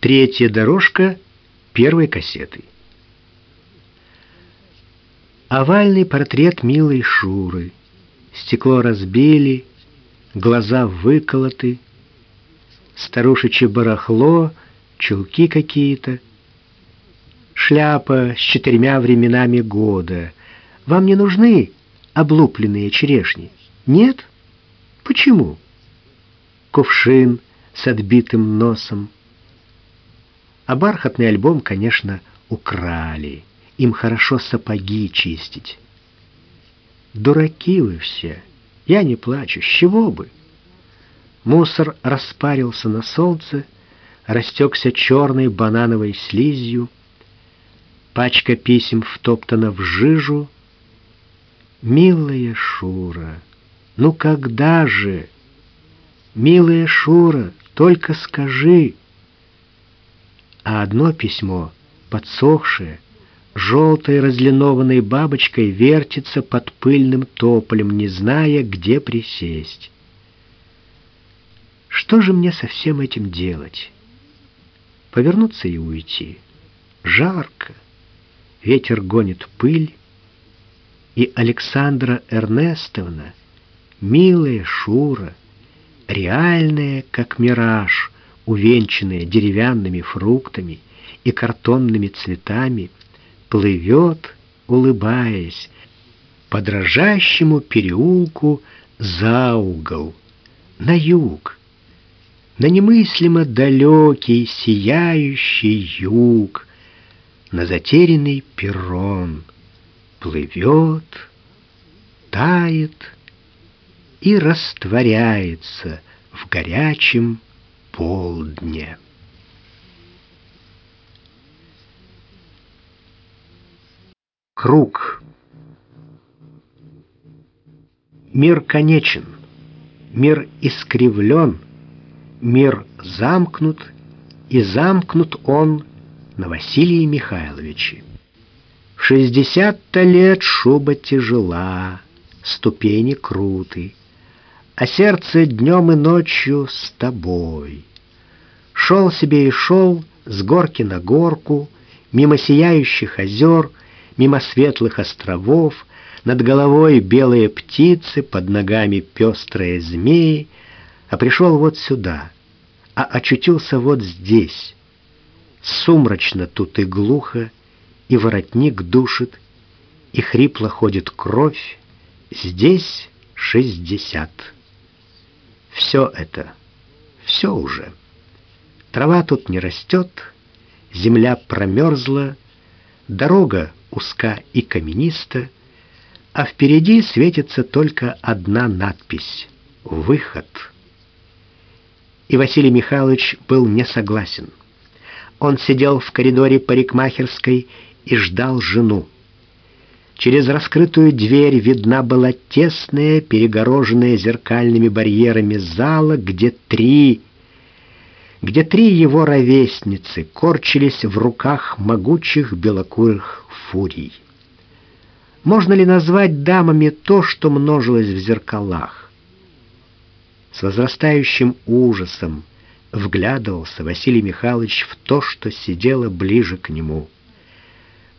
Третья дорожка первой кассеты. Овальный портрет милой Шуры. Стекло разбили, глаза выколоты, старушечье барахло, чулки какие-то, шляпа с четырьмя временами года. Вам не нужны облупленные черешни? Нет? Почему? Кувшин с отбитым носом. А бархатный альбом, конечно, украли. Им хорошо сапоги чистить. Дураки вы все. Я не плачу. С чего бы? Мусор распарился на солнце, растекся черной банановой слизью. Пачка писем втоптана в жижу. Милая Шура, ну когда же? Милая Шура, только скажи. А одно письмо, подсохшее, желтой разлинованной бабочкой вертится под пыльным тополем, не зная, где присесть. Что же мне со всем этим делать? Повернуться и уйти. Жарко. Ветер гонит пыль. И Александра Эрнестовна, милая Шура, реальная, как мираж, увенчанная деревянными фруктами и картонными цветами, плывет, улыбаясь, по дрожащему переулку за угол, на юг, на немыслимо далекий, сияющий юг, на затерянный перрон, плывет, тает и растворяется в горячем полдне. Круг. Мир конечен, мир искривлен, мир замкнут, и замкнут он на Василии Михайловиче. Шестьдесят-то лет шуба тяжела, ступени круты, а сердце днем и ночью с тобой. Шел себе и шел с горки на горку, мимо сияющих озер — мимо светлых островов, над головой белые птицы, под ногами пестрые змеи, а пришел вот сюда, а очутился вот здесь. Сумрачно тут и глухо, и воротник душит, и хрипло ходит кровь, здесь шестьдесят. Все это, все уже. Трава тут не растет, земля промерзла, дорога узка и камениста, а впереди светится только одна надпись «Выход». И Василий Михайлович был не согласен. Он сидел в коридоре парикмахерской и ждал жену. Через раскрытую дверь видна была тесная, перегороженная зеркальными барьерами зала, где три где три его ровесницы корчились в руках могучих белокурых фурий. Можно ли назвать дамами то, что множилось в зеркалах? С возрастающим ужасом вглядывался Василий Михайлович в то, что сидело ближе к нему.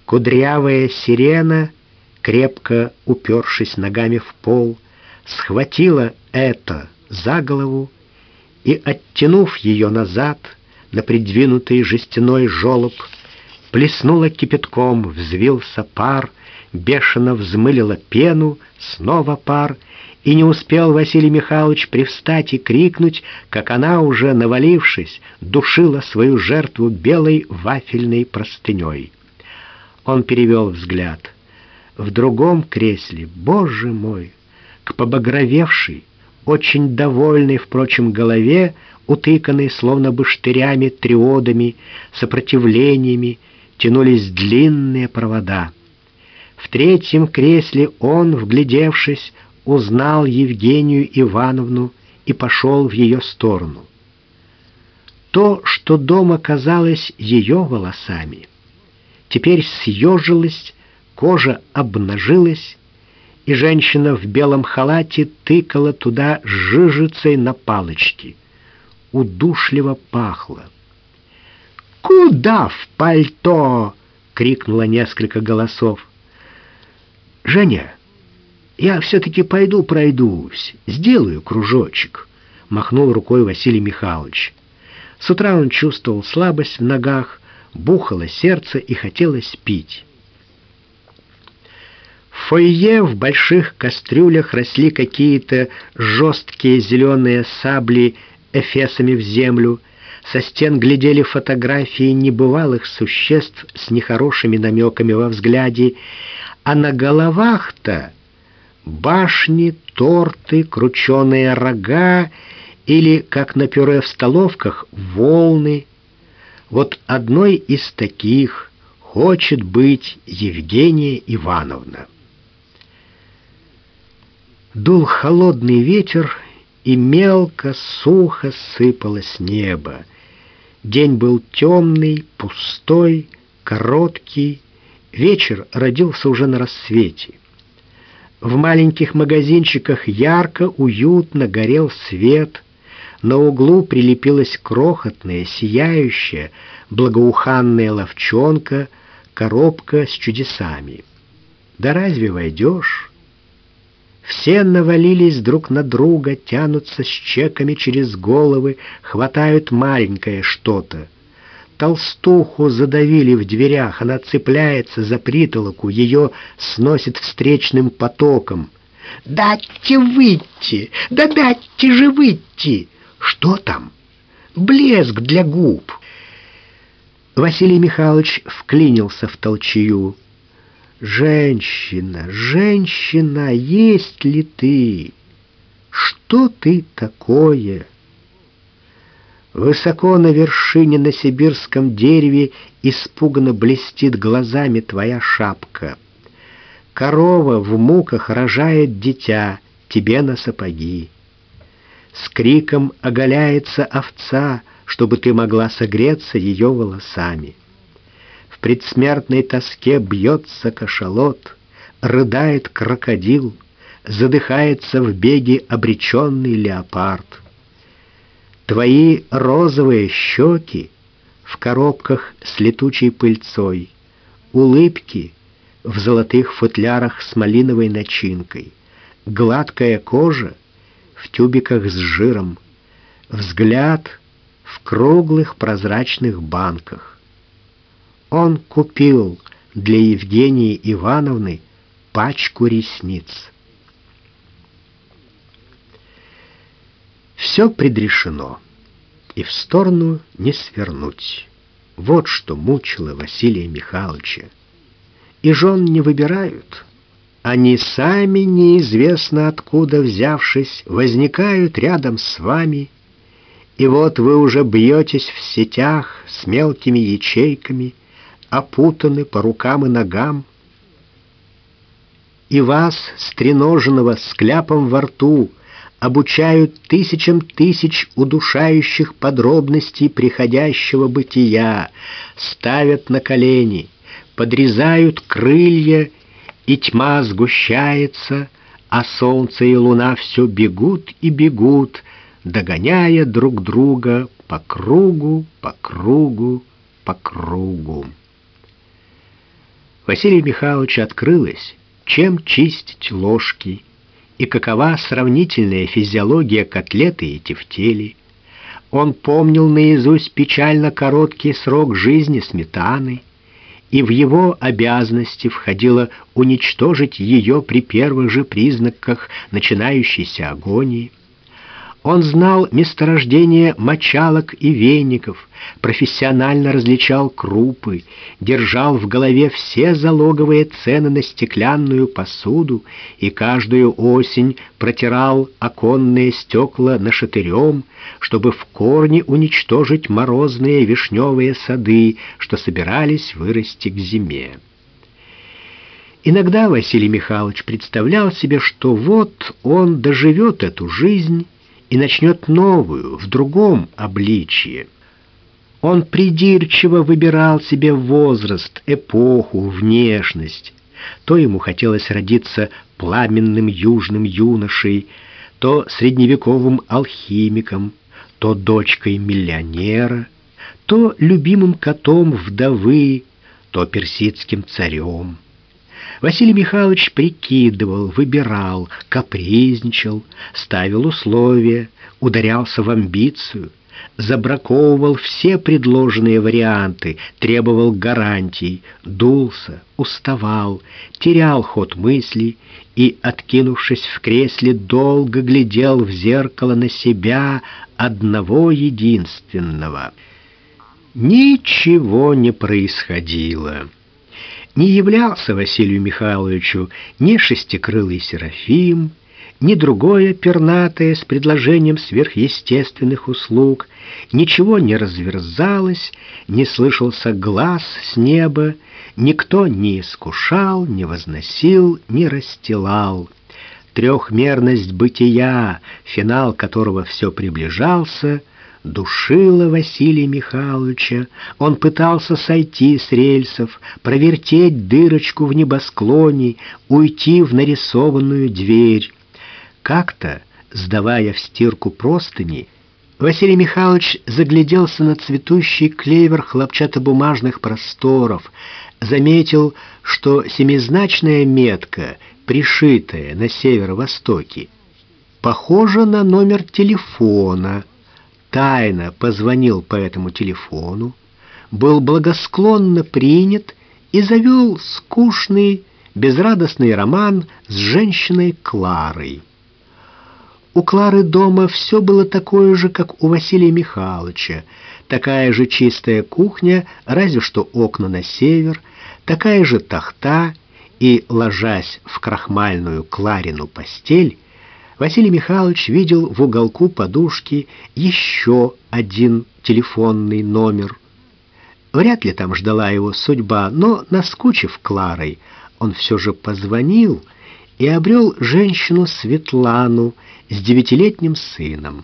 Кудрявая сирена, крепко упершись ногами в пол, схватила это за голову и, оттянув ее назад на придвинутый жестяной жолоб, плеснула кипятком, взвился пар, бешено взмылила пену, снова пар, и не успел Василий Михайлович привстать и крикнуть, как она, уже навалившись, душила свою жертву белой вафельной простыней. Он перевел взгляд. В другом кресле, боже мой, к побагровевшей, очень довольной, впрочем, голове, утыканной словно бы штырями, триодами, сопротивлениями, тянулись длинные провода. В третьем кресле он, вглядевшись, узнал Евгению Ивановну и пошел в ее сторону. То, что дома казалось ее волосами, теперь съежилось, кожа обнажилась, и женщина в белом халате тыкала туда жижицей на палочке. Удушливо пахло. «Куда в пальто?» — крикнуло несколько голосов. «Женя, я все-таки пойду пройдусь, сделаю кружочек», — махнул рукой Василий Михайлович. С утра он чувствовал слабость в ногах, бухало сердце и хотелось пить. Фойе в больших кастрюлях росли какие-то жесткие зеленые сабли эфесами в землю, со стен глядели фотографии небывалых существ с нехорошими намеками во взгляде, а на головах-то башни, торты, крученые рога или, как на пюре в столовках, волны. Вот одной из таких хочет быть Евгения Ивановна. Дул холодный ветер, и мелко, сухо сыпало с неба. День был темный, пустой, короткий. Вечер родился уже на рассвете. В маленьких магазинчиках ярко, уютно горел свет. На углу прилепилась крохотная, сияющая, благоуханная ловчонка, коробка с чудесами. Да разве войдешь? Все навалились друг на друга, тянутся с чеками через головы, хватают маленькое что-то. Толстуху задавили в дверях, она цепляется за притолоку, ее сносит встречным потоком. «Дайте выйти! Да дайте же выйти!» «Что там?» «Блеск для губ!» Василий Михайлович вклинился в толчью. Женщина, женщина, есть ли ты? Что ты такое? Высоко на вершине на сибирском дереве испуганно блестит глазами твоя шапка. Корова в муках рожает дитя тебе на сапоги. С криком оголяется овца, чтобы ты могла согреться ее волосами. Предсмертной тоске бьется кашалот, рыдает крокодил, задыхается в беге обреченный леопард. Твои розовые щеки в коробках с летучей пыльцой, улыбки в золотых футлярах с малиновой начинкой, гладкая кожа в тюбиках с жиром, взгляд в круглых прозрачных банках он купил для Евгении Ивановны пачку ресниц. Все предрешено, и в сторону не свернуть. Вот что мучило Василия Михайловича. И жен не выбирают. Они сами, неизвестно откуда взявшись, возникают рядом с вами, и вот вы уже бьетесь в сетях с мелкими ячейками, опутаны по рукам и ногам, и вас, стреноженного с кляпом во рту, обучают тысячам тысяч удушающих подробностей приходящего бытия, ставят на колени, подрезают крылья, и тьма сгущается, а солнце и луна все бегут и бегут, догоняя друг друга по кругу, по кругу, по кругу. Василию Михайловичу открылось, чем чистить ложки и какова сравнительная физиология котлеты и тефтели. Он помнил наизусть печально короткий срок жизни сметаны, и в его обязанности входило уничтожить ее при первых же признаках начинающейся агонии. Он знал месторождение мочалок и веников, профессионально различал крупы, держал в голове все залоговые цены на стеклянную посуду и каждую осень протирал оконные стекла нашатырем, чтобы в корне уничтожить морозные вишневые сады, что собирались вырасти к зиме. Иногда Василий Михайлович представлял себе, что вот он доживет эту жизнь, и начнет новую, в другом обличье. Он придирчиво выбирал себе возраст, эпоху, внешность. То ему хотелось родиться пламенным южным юношей, то средневековым алхимиком, то дочкой миллионера, то любимым котом вдовы, то персидским царем. Василий Михайлович прикидывал, выбирал, капризничал, ставил условия, ударялся в амбицию, забраковывал все предложенные варианты, требовал гарантий, дулся, уставал, терял ход мыслей и, откинувшись в кресле, долго глядел в зеркало на себя одного единственного. Ничего не происходило не являлся Василию Михайловичу ни шестикрылый Серафим, ни другое пернатое с предложением сверхъестественных услуг, ничего не разверзалось, не слышался глаз с неба, никто не искушал, не возносил, не расстилал. Трехмерность бытия, финал которого все приближался — душила Василия Михайловича. Он пытался сойти с рельсов, провертеть дырочку в небосклоне, уйти в нарисованную дверь. Как-то, сдавая в стирку простыни, Василий Михайлович загляделся на цветущий клевер хлопчатобумажных просторов, заметил, что семизначная метка, пришитая на северо-востоке, похожа на номер телефона — тайно позвонил по этому телефону, был благосклонно принят и завел скучный, безрадостный роман с женщиной Кларой. У Клары дома все было такое же, как у Василия Михайловича, такая же чистая кухня, разве что окна на север, такая же тахта, и, ложась в крахмальную Кларину постель, Василий Михайлович видел в уголку подушки еще один телефонный номер. Вряд ли там ждала его судьба, но, наскучив Кларой, он все же позвонил и обрел женщину Светлану с девятилетним сыном.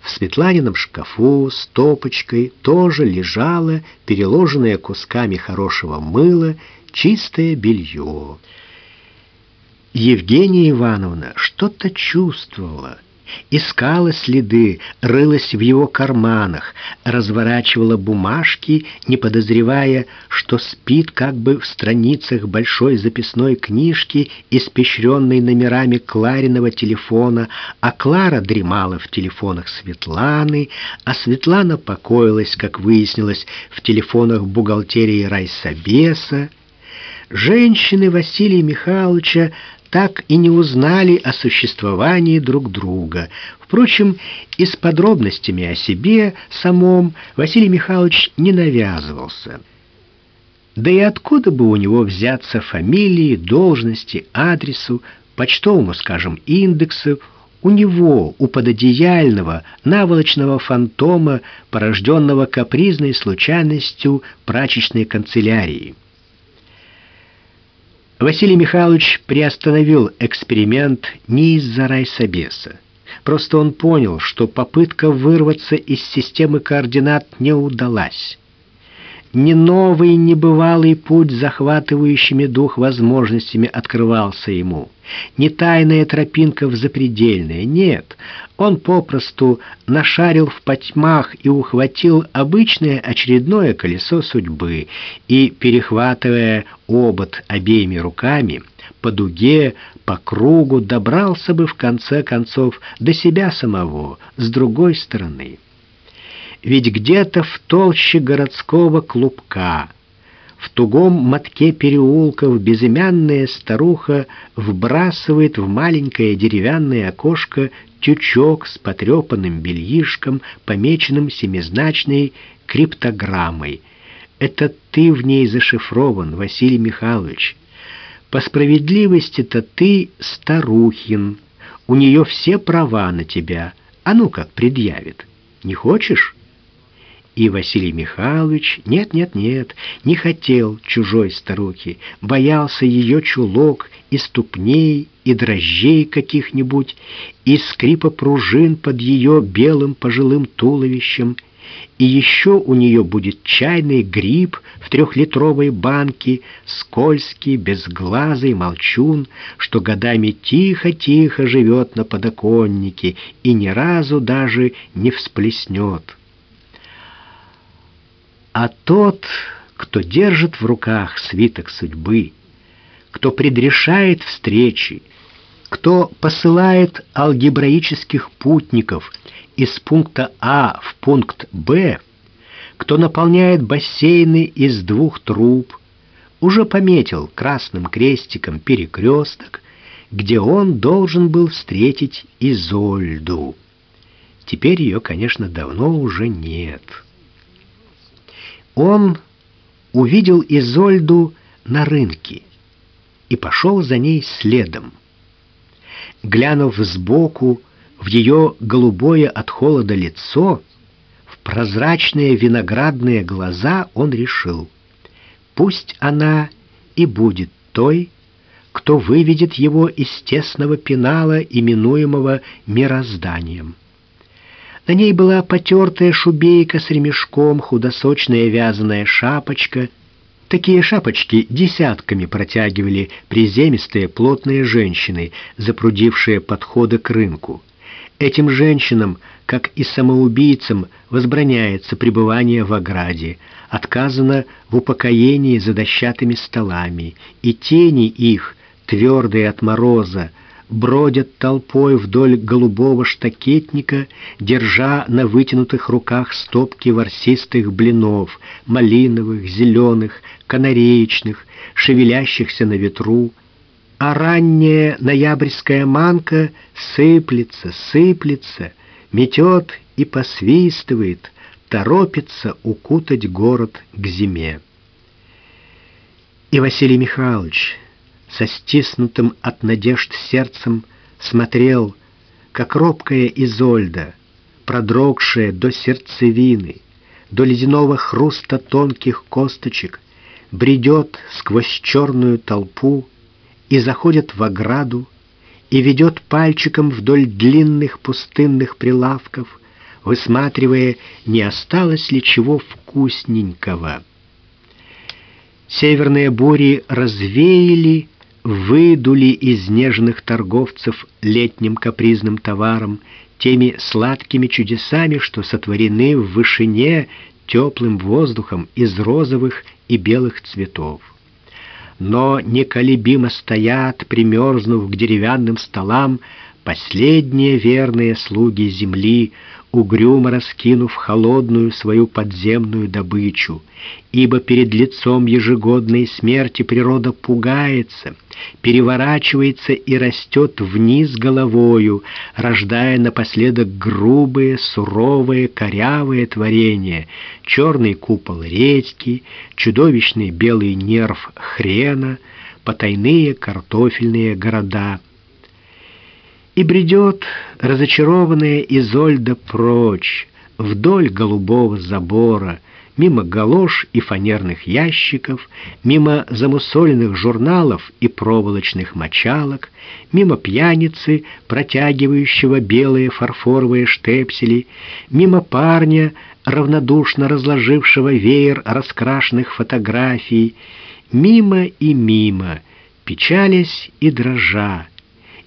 В Светланином шкафу с топочкой тоже лежало, переложенное кусками хорошего мыла, чистое белье. Евгения Ивановна что-то чувствовала, искала следы, рылась в его карманах, разворачивала бумажки, не подозревая, что спит как бы в страницах большой записной книжки, испещренной номерами Клариного телефона, а Клара дремала в телефонах Светланы, а Светлана покоилась, как выяснилось, в телефонах бухгалтерии райсобеса. Женщины Василия Михайловича так и не узнали о существовании друг друга. Впрочем, и с подробностями о себе самом Василий Михайлович не навязывался. Да и откуда бы у него взяться фамилии, должности, адресу, почтовому, скажем, индексу, у него, у пододеяльного, наволочного фантома, порожденного капризной случайностью прачечной канцелярии. Василий Михайлович приостановил эксперимент не из-за райсобеса. Просто он понял, что попытка вырваться из системы координат не удалась не новый небывалый путь захватывающими дух возможностями открывался ему, не тайная тропинка в запредельное, нет, он попросту нашарил в потьмах и ухватил обычное очередное колесо судьбы и, перехватывая обод обеими руками, по дуге, по кругу добрался бы в конце концов до себя самого с другой стороны. Ведь где-то в толще городского клубка, в тугом мотке переулков безымянная старуха вбрасывает в маленькое деревянное окошко тючок с потрепанным бельишком, помеченным семизначной криптограммой. Это ты в ней зашифрован, Василий Михайлович. По справедливости-то ты старухин. У нее все права на тебя. А ну как предъявит. Не хочешь? И Василий Михайлович, нет-нет-нет, не хотел чужой старухи, боялся ее чулок и ступней, и дрожжей каких-нибудь, и скрипа пружин под ее белым пожилым туловищем, и еще у нее будет чайный гриб в трехлитровой банке, скользкий, безглазый молчун, что годами тихо-тихо живет на подоконнике и ни разу даже не всплеснет. А тот, кто держит в руках свиток судьбы, кто предрешает встречи, кто посылает алгебраических путников из пункта А в пункт Б, кто наполняет бассейны из двух труб, уже пометил красным крестиком перекресток, где он должен был встретить Изольду. Теперь ее, конечно, давно уже нет. Он увидел Изольду на рынке и пошел за ней следом. Глянув сбоку в ее голубое от холода лицо, в прозрачные виноградные глаза, он решил, пусть она и будет той, кто выведет его из тесного пенала, именуемого мирозданием. На ней была потертая шубейка с ремешком, худосочная вязаная шапочка. Такие шапочки десятками протягивали приземистые плотные женщины, запрудившие подходы к рынку. Этим женщинам, как и самоубийцам, возбраняется пребывание в ограде, отказано в упокоении за дощатыми столами, и тени их, твердые от мороза, бродят толпой вдоль голубого штакетника, держа на вытянутых руках стопки ворсистых блинов, малиновых, зеленых, канареечных, шевелящихся на ветру, а ранняя ноябрьская манка сыплется, сыплется, метет и посвистывает, торопится укутать город к зиме. И Василий Михайлович, со стиснутым от надежд сердцем смотрел, как робкая Изольда, продрогшая до сердцевины, до ледяного хруста тонких косточек, бредет сквозь черную толпу и заходит в ограду, и ведет пальчиком вдоль длинных пустынных прилавков, высматривая, не осталось ли чего вкусненького. Северные бури развеяли выдули из нежных торговцев летним капризным товаром, теми сладкими чудесами, что сотворены в вышине теплым воздухом из розовых и белых цветов. Но неколебимо стоят, примерзнув к деревянным столам, последние верные слуги земли, угрюмо раскинув холодную свою подземную добычу, ибо перед лицом ежегодной смерти природа пугается, переворачивается и растет вниз головою, рождая напоследок грубые, суровые, корявые творения, черный купол редьки, чудовищный белый нерв хрена, потайные картофельные города — и бредет разочарованная Изольда прочь, вдоль голубого забора, мимо галош и фанерных ящиков, мимо замусоленных журналов и проволочных мочалок, мимо пьяницы, протягивающего белые фарфоровые штепсели, мимо парня, равнодушно разложившего веер раскрашенных фотографий, мимо и мимо, печалясь и дрожа,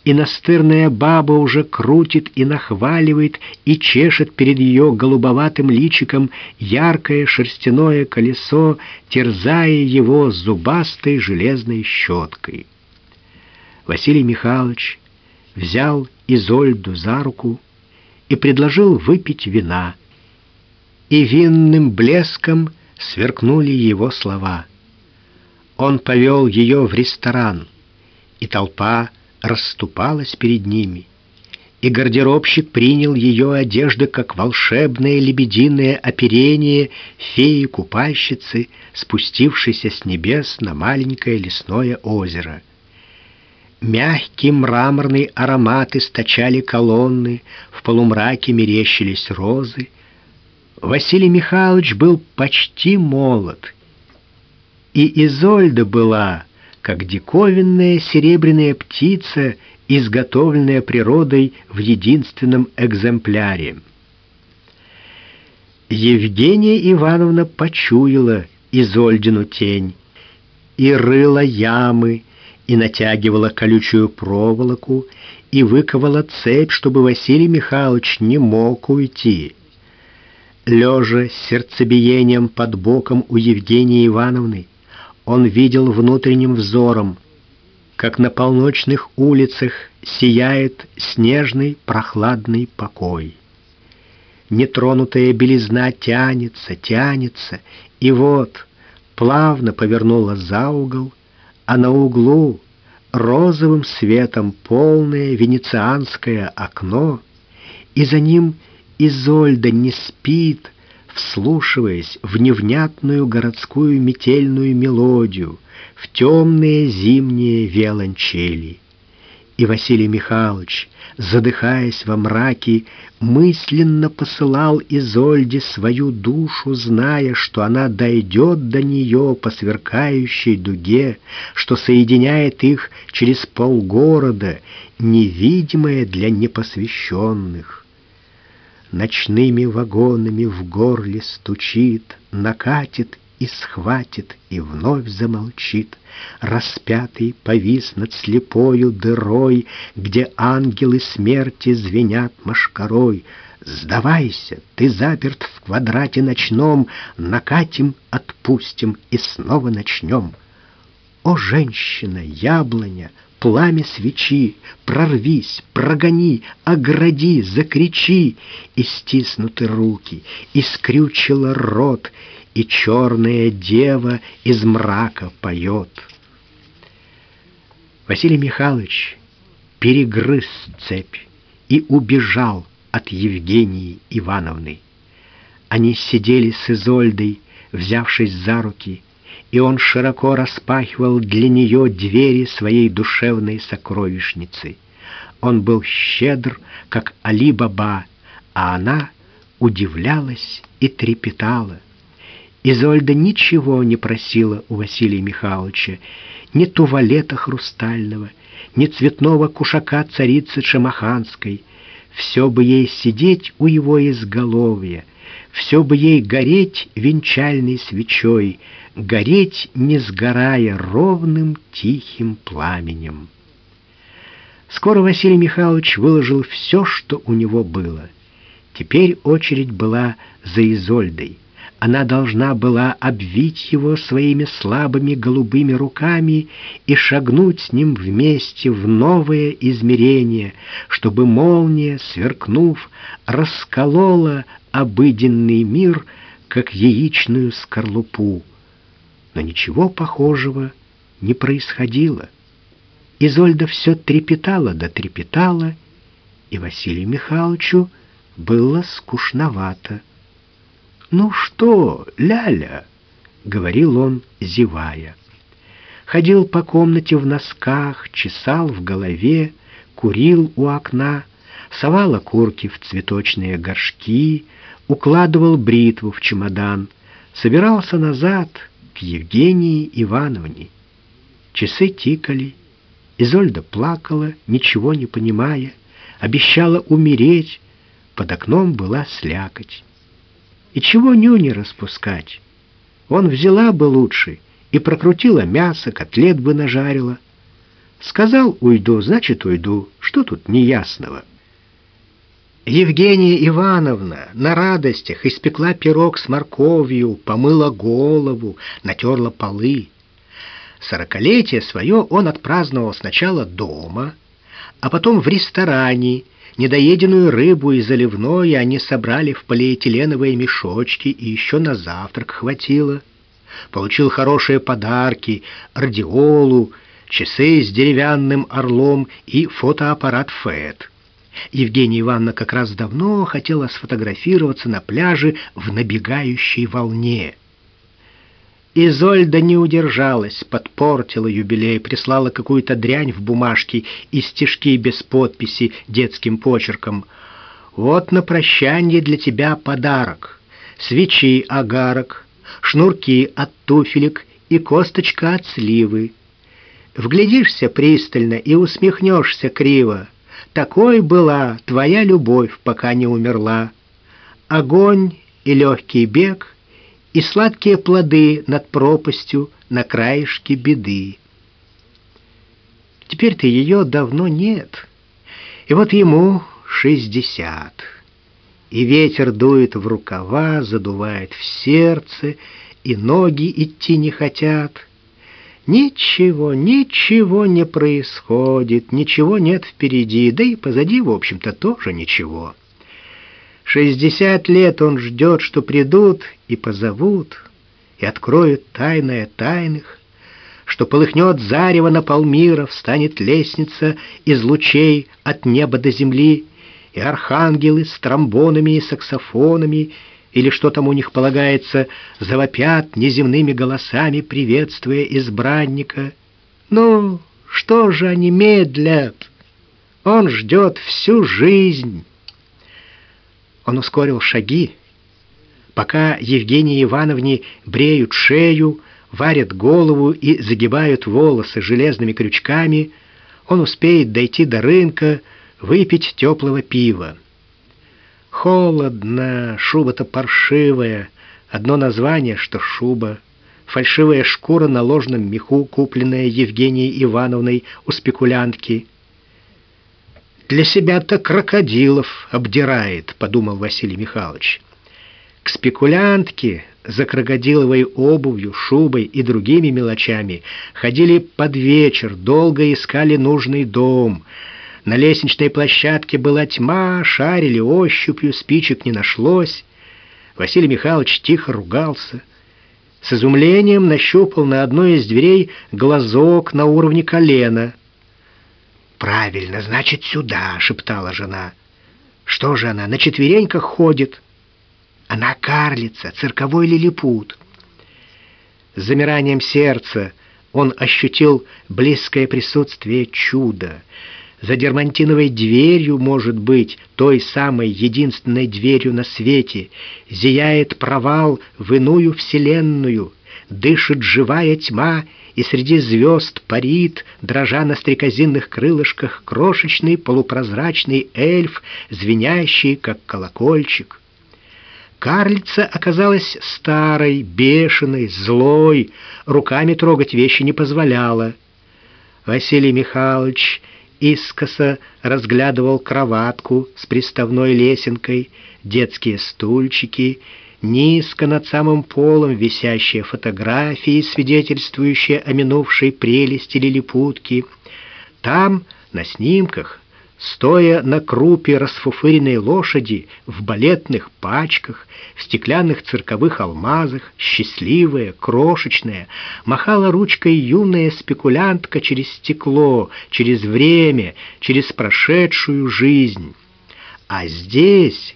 и настырная баба уже крутит и нахваливает и чешет перед ее голубоватым личиком яркое шерстяное колесо, терзая его зубастой железной щеткой. Василий Михайлович взял Изольду за руку и предложил выпить вина, и винным блеском сверкнули его слова. Он повел ее в ресторан, и толпа расступалась перед ними, и гардеробщик принял ее одежды как волшебное лебединое оперение феи-купальщицы, спустившейся с небес на маленькое лесное озеро. Мягкий мраморный аромат источали колонны, в полумраке мерещились розы. Василий Михайлович был почти молод, и Изольда была как диковинная серебряная птица, изготовленная природой в единственном экземпляре. Евгения Ивановна почуяла Изольдину тень и рыла ямы, и натягивала колючую проволоку, и выковала цепь, чтобы Василий Михайлович не мог уйти. Лежа с сердцебиением под боком у Евгении Ивановны, он видел внутренним взором, как на полночных улицах сияет снежный прохладный покой. Нетронутая белизна тянется, тянется, и вот плавно повернула за угол, а на углу розовым светом полное венецианское окно, и за ним Изольда не спит, вслушиваясь в невнятную городскую метельную мелодию, в темные зимние виолончели. И Василий Михайлович, задыхаясь во мраке, мысленно посылал Изольде свою душу, зная, что она дойдет до нее по сверкающей дуге, что соединяет их через полгорода, невидимое для непосвященных ночными вагонами в горле стучит, накатит и схватит, и вновь замолчит. Распятый повис над слепою дырой, где ангелы смерти звенят машкарой. Сдавайся, ты заперт в квадрате ночном, накатим, отпустим и снова начнем. О, женщина, яблоня, пламя свечи, прорвись, прогони, огради, закричи, и стиснуты руки, и скрючила рот, и черная дева из мрака поет. Василий Михайлович перегрыз цепь и убежал от Евгении Ивановны. Они сидели с Изольдой, взявшись за руки, и он широко распахивал для нее двери своей душевной сокровищницы. Он был щедр, как Али-Баба, а она удивлялась и трепетала. Изольда ничего не просила у Василия Михайловича, ни туалета хрустального, ни цветного кушака царицы Шамаханской. Все бы ей сидеть у его изголовья, все бы ей гореть венчальной свечой, гореть, не сгорая ровным тихим пламенем. Скоро Василий Михайлович выложил все, что у него было. Теперь очередь была за Изольдой. Она должна была обвить его своими слабыми голубыми руками и шагнуть с ним вместе в новое измерение, чтобы молния, сверкнув, расколола обыденный мир, как яичную скорлупу. Но ничего похожего не происходило. Изольда все трепетала да трепетала, и Василию Михайловичу было скучновато. «Ну что, Ляля?» — говорил он, зевая. Ходил по комнате в носках, чесал в голове, курил у окна, совал окурки в цветочные горшки, укладывал бритву в чемодан, собирался назад к Евгении Ивановне. Часы тикали, Изольда плакала, ничего не понимая, обещала умереть, под окном была слякоть. И чего нюни распускать? Он взяла бы лучше и прокрутила мясо, котлет бы нажарила. Сказал уйду, значит уйду. Что тут неясного? Евгения Ивановна на радостях испекла пирог с морковью, помыла голову, натерла полы. Сорокалетие свое он отпраздновал сначала дома, а потом в ресторане, Недоеденную рыбу и заливное они собрали в полиэтиленовые мешочки, и еще на завтрак хватило. Получил хорошие подарки, радиолу, часы с деревянным орлом и фотоаппарат ФЭТ. Евгения Ивановна как раз давно хотела сфотографироваться на пляже в набегающей волне. Изольда не удержалась, подпортила юбилей, прислала какую-то дрянь в бумажке и стишки без подписи детским почерком. «Вот на прощанье для тебя подарок. Свечи агарок, шнурки от туфелек и косточка от сливы. Вглядишься пристально и усмехнешься криво. Такой была твоя любовь, пока не умерла. Огонь и легкий бег — и сладкие плоды над пропастью на краешке беды. Теперь-то ее давно нет, и вот ему шестьдесят. и ветер дует в рукава, задувает в сердце, и ноги идти не хотят. Ничего, ничего не происходит, ничего нет впереди, да и позади, в общем-то, тоже ничего. Шестьдесят лет он ждет, что придут и позовут, и откроют тайное тайных, что полыхнет зарево на полмира, встанет лестница из лучей от неба до земли, и архангелы с тромбонами и саксофонами или что там у них полагается, завопят неземными голосами, приветствуя избранника. Ну, что же они медлят? Он ждет всю жизнь. Он ускорил шаги, пока Евгении Ивановне бреют шею, варят голову и загибают волосы железными крючками, он успеет дойти до рынка, выпить теплого пива. Холодно, шуба-то паршивая, одно название, что шуба. Фальшивая шкура на ложном меху, купленная Евгенией Ивановной у спекулянтки. «Для себя-то крокодилов обдирает», — подумал Василий Михайлович. К спекулянтке за крокодиловой обувью, шубой и другими мелочами ходили под вечер, долго искали нужный дом — на лестничной площадке была тьма, шарили ощупью, спичек не нашлось. Василий Михайлович тихо ругался. С изумлением нащупал на одной из дверей глазок на уровне колена. «Правильно, значит, сюда», — шептала жена. «Что же она, на четвереньках ходит?» «Она карлица, цирковой лилипут». С замиранием сердца он ощутил близкое присутствие чуда — за дермантиновой дверью, может быть, той самой единственной дверью на свете, зияет провал в иную вселенную, дышит живая тьма, и среди звезд парит, дрожа на стрекозинных крылышках, крошечный полупрозрачный эльф, звенящий, как колокольчик. Карлица оказалась старой, бешеной, злой, руками трогать вещи не позволяла. Василий Михайлович искоса разглядывал кроватку с приставной лесенкой, детские стульчики, низко над самым полом висящие фотографии, свидетельствующие о минувшей прелести лилипутки. Там, на снимках, стоя на крупе расфуфыренной лошади, в балетных пачках, в стеклянных цирковых алмазах, счастливая, крошечная, махала ручкой юная спекулянтка через стекло, через время, через прошедшую жизнь. А здесь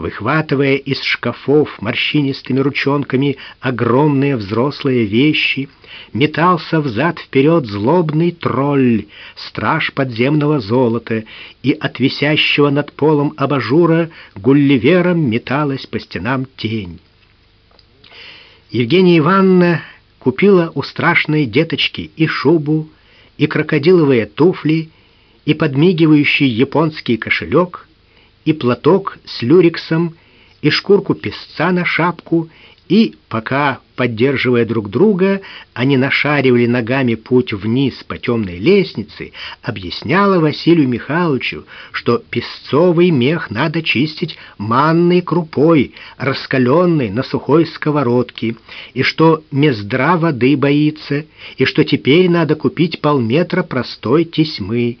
выхватывая из шкафов морщинистыми ручонками огромные взрослые вещи, метался взад-вперед злобный тролль, страж подземного золота, и от висящего над полом абажура гулливером металась по стенам тень. Евгения Ивановна купила у страшной деточки и шубу, и крокодиловые туфли, и подмигивающий японский кошелек — и платок с люрексом, и шкурку песца на шапку, и, пока, поддерживая друг друга, они нашаривали ногами путь вниз по темной лестнице, объясняла Василию Михайловичу, что песцовый мех надо чистить манной крупой, раскаленной на сухой сковородке, и что мездра воды боится, и что теперь надо купить полметра простой тесьмы.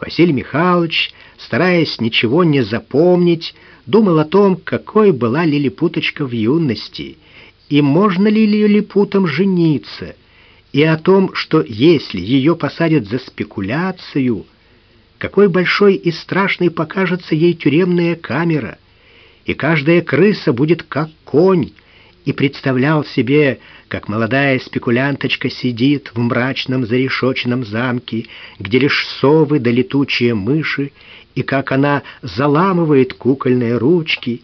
Василий Михайлович стараясь ничего не запомнить, думал о том, какой была лилипуточка в юности, и можно ли лилипутам жениться, и о том, что если ее посадят за спекуляцию, какой большой и страшной покажется ей тюремная камера, и каждая крыса будет как конь, и представлял себе, как молодая спекулянточка сидит в мрачном зарешоченном замке, где лишь совы да летучие мыши, и как она заламывает кукольные ручки,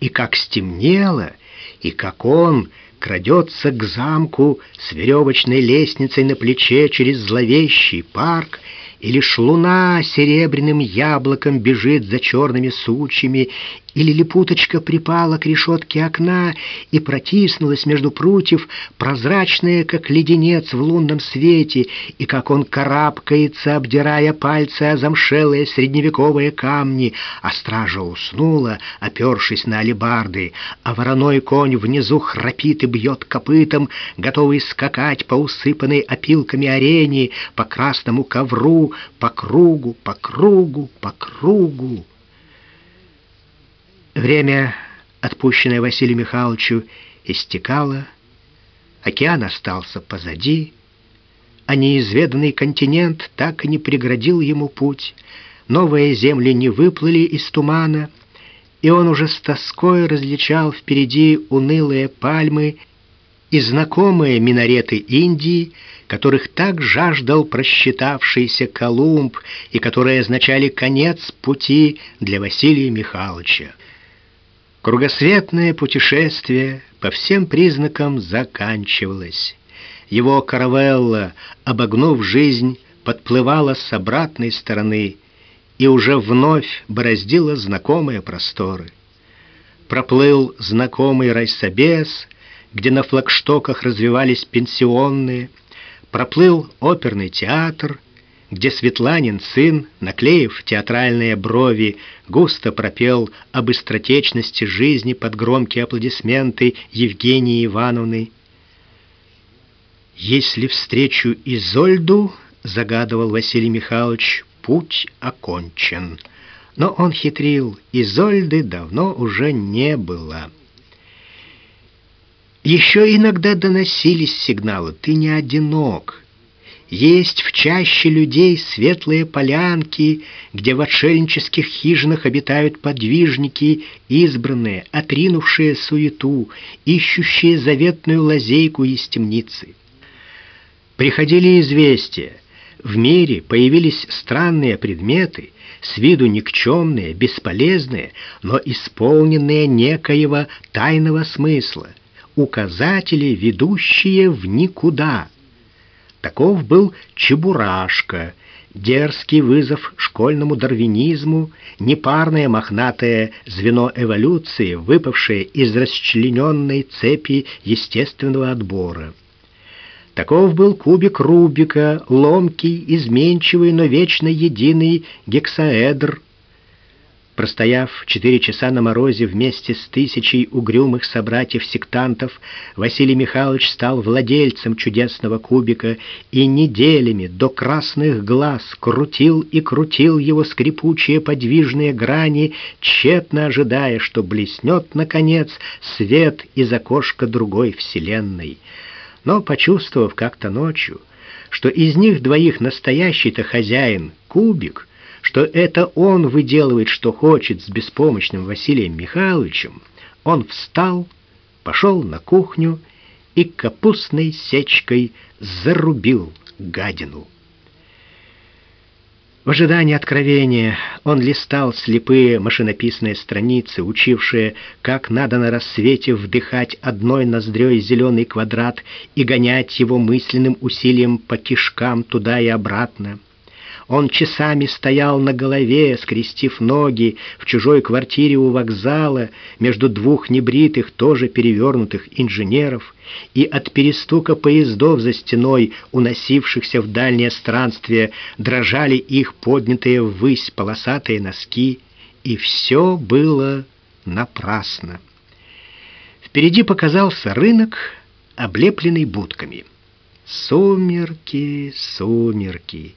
и как стемнело, и как он крадется к замку с веревочной лестницей на плече через зловещий парк, и лишь луна серебряным яблоком бежит за черными сучьями, или липуточка припала к решетке окна и протиснулась между прутьев, прозрачная, как леденец в лунном свете, и как он карабкается, обдирая пальцы о замшелые средневековые камни, а стража уснула, опершись на алебарды, а вороной конь внизу храпит и бьет копытом, готовый скакать по усыпанной опилками арене, по красному ковру, по кругу, по кругу, по кругу. Время, отпущенное Василию Михайловичу, истекало, океан остался позади, а неизведанный континент так и не преградил ему путь, новые земли не выплыли из тумана, и он уже с тоской различал впереди унылые пальмы и знакомые минареты Индии, которых так жаждал просчитавшийся Колумб и которые означали конец пути для Василия Михайловича. Кругосветное путешествие по всем признакам заканчивалось. Его каравелла, обогнув жизнь, подплывала с обратной стороны и уже вновь бороздила знакомые просторы. Проплыл знакомый райсобес, где на флагштоках развивались пенсионные, проплыл оперный театр — где Светланин сын, наклеив театральные брови, густо пропел об быстротечности жизни под громкие аплодисменты Евгении Ивановны. «Если встречу Изольду, — загадывал Василий Михайлович, — путь окончен». Но он хитрил, Изольды давно уже не было. Еще иногда доносились сигналы «ты не одинок», есть в чаще людей светлые полянки, где в отшельнических хижинах обитают подвижники, избранные, отринувшие суету, ищущие заветную лазейку из темницы. Приходили известия. В мире появились странные предметы, с виду никчемные, бесполезные, но исполненные некоего тайного смысла, указатели, ведущие в никуда — Таков был Чебурашка, дерзкий вызов школьному дарвинизму, непарное мохнатое звено эволюции, выпавшее из расчлененной цепи естественного отбора. Таков был кубик Рубика, ломкий, изменчивый, но вечно единый гексаэдр, Простояв четыре часа на морозе вместе с тысячей угрюмых собратьев-сектантов, Василий Михайлович стал владельцем чудесного кубика и неделями до красных глаз крутил и крутил его скрипучие подвижные грани, тщетно ожидая, что блеснет, наконец, свет из окошка другой вселенной. Но, почувствовав как-то ночью, что из них двоих настоящий-то хозяин — кубик, что это он выделывает, что хочет с беспомощным Василием Михайловичем, он встал, пошел на кухню и капустной сечкой зарубил гадину. В ожидании откровения он листал слепые машинописные страницы, учившие, как надо на рассвете вдыхать одной ноздрёй зеленый квадрат и гонять его мысленным усилием по кишкам туда и обратно. Он часами стоял на голове, скрестив ноги, в чужой квартире у вокзала, между двух небритых, тоже перевернутых инженеров, и от перестука поездов за стеной, уносившихся в дальнее странствие, дрожали их поднятые ввысь полосатые носки, и все было напрасно. Впереди показался рынок, облепленный будками. Сумерки, сумерки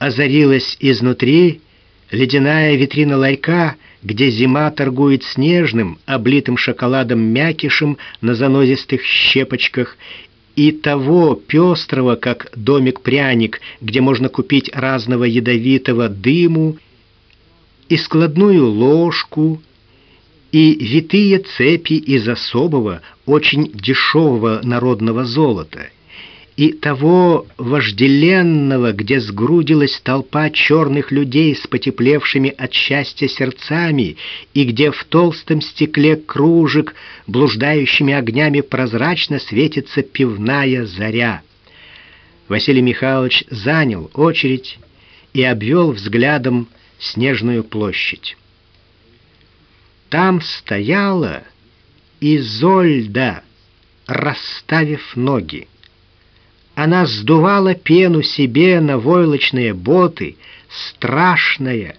озарилась изнутри ледяная витрина ларька, где зима торгует снежным, облитым шоколадом мякишем на занозистых щепочках, и того пестрого, как домик-пряник, где можно купить разного ядовитого дыму, и складную ложку, и витые цепи из особого, очень дешевого народного золота — и того вожделенного, где сгрудилась толпа черных людей с потеплевшими от счастья сердцами, и где в толстом стекле кружек, блуждающими огнями прозрачно светится пивная заря. Василий Михайлович занял очередь и обвел взглядом снежную площадь. Там стояла Изольда, расставив ноги. Она сдувала пену себе на войлочные боты, страшная,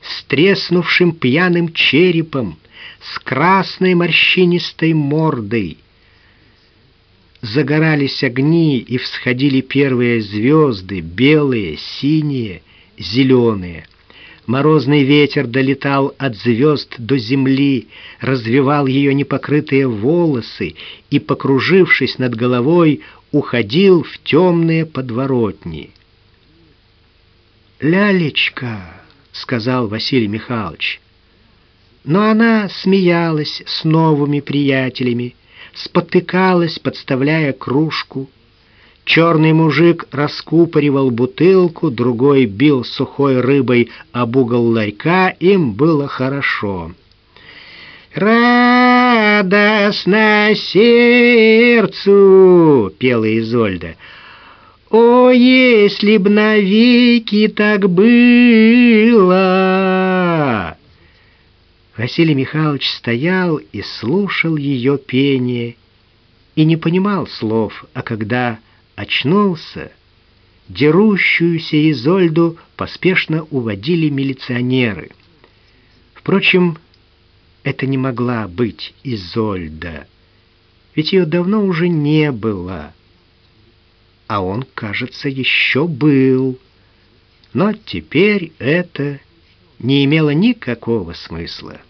с треснувшим пьяным черепом, с красной морщинистой мордой. Загорались огни, и всходили первые звезды, белые, синие, зеленые. Морозный ветер долетал от звезд до земли, развивал ее непокрытые волосы и, покружившись над головой, уходил в темные подворотни. «Лялечка!» — сказал Василий Михайлович. Но она смеялась с новыми приятелями, спотыкалась, подставляя кружку. Черный мужик раскупоривал бутылку, другой бил сухой рыбой об угол ларька, им было хорошо. «Радостно сердцу!» — пела Изольда. «О, если б навеки так было!» Василий Михайлович стоял и слушал ее пение и не понимал слов, а когда очнулся, дерущуюся Изольду поспешно уводили милиционеры. Впрочем, это не могла быть Изольда, ведь ее давно уже не было. А он, кажется, еще был. Но теперь это не имело никакого смысла.